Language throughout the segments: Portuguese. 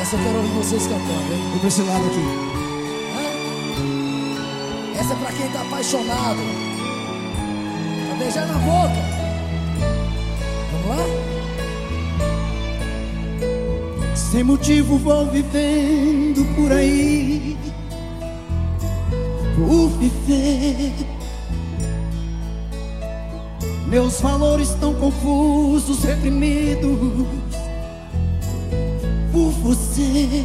Essa eu quero ouvir vocês cantando, hein? Vou pra esse lado aqui. Essa é pra quem tá apaixonado. Pra beijar na boca. Vamos lá? Sem motivo vou vivendo por aí. Por viver. Meus valores estão confusos, reprimidos por você.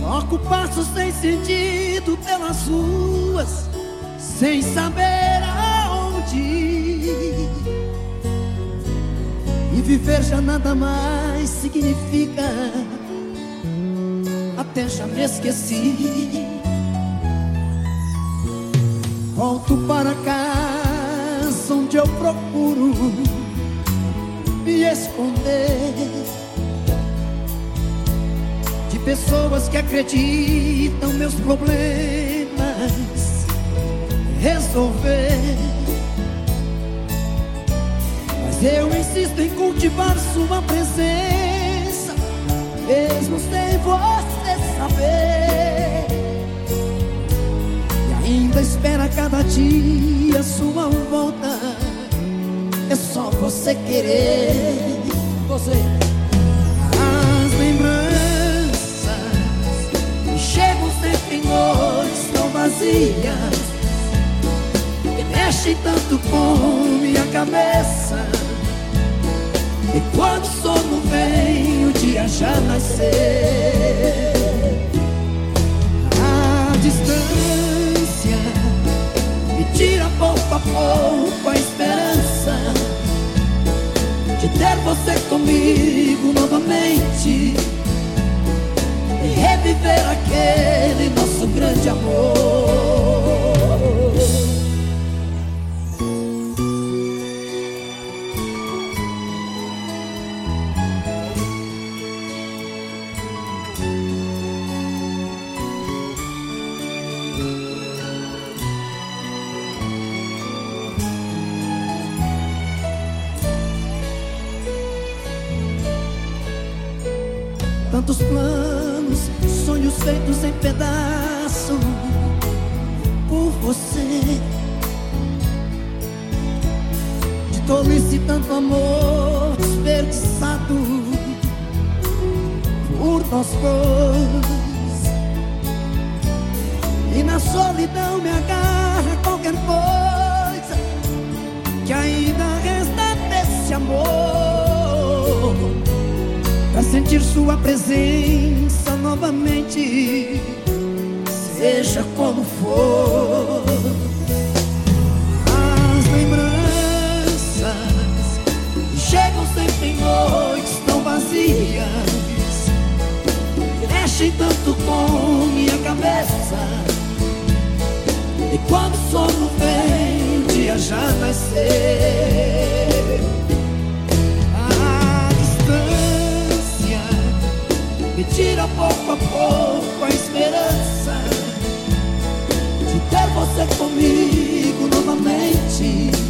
Troco passos sem sentido pelas ruas, sem saber aonde ir. E viver já nada mais significa. Até já me esqueci. Volto para casa onde eu procuro me esconder de pessoas que acreditam meus problemas resolver. Mas eu insisto em cultivar sua presença, mesmo sem você saber. Cada dia sua volta. É só você querer. Você. As lembranças chegam sempre em noites tão vazias que mexem tanto com minha cabeça. E quando o sono vem, o dia já nasceu. Pouco a pouco a esperança de ter você comigo novamente e reviver aquele Tantos planos, sonhos feitos em pedaço por você. De tolice tanto amor desperdiçado por nós dois. E na solidão me agarra sentir sua presença novamente, seja como for. Pouco a pouco a esperança de ter você comigo novamente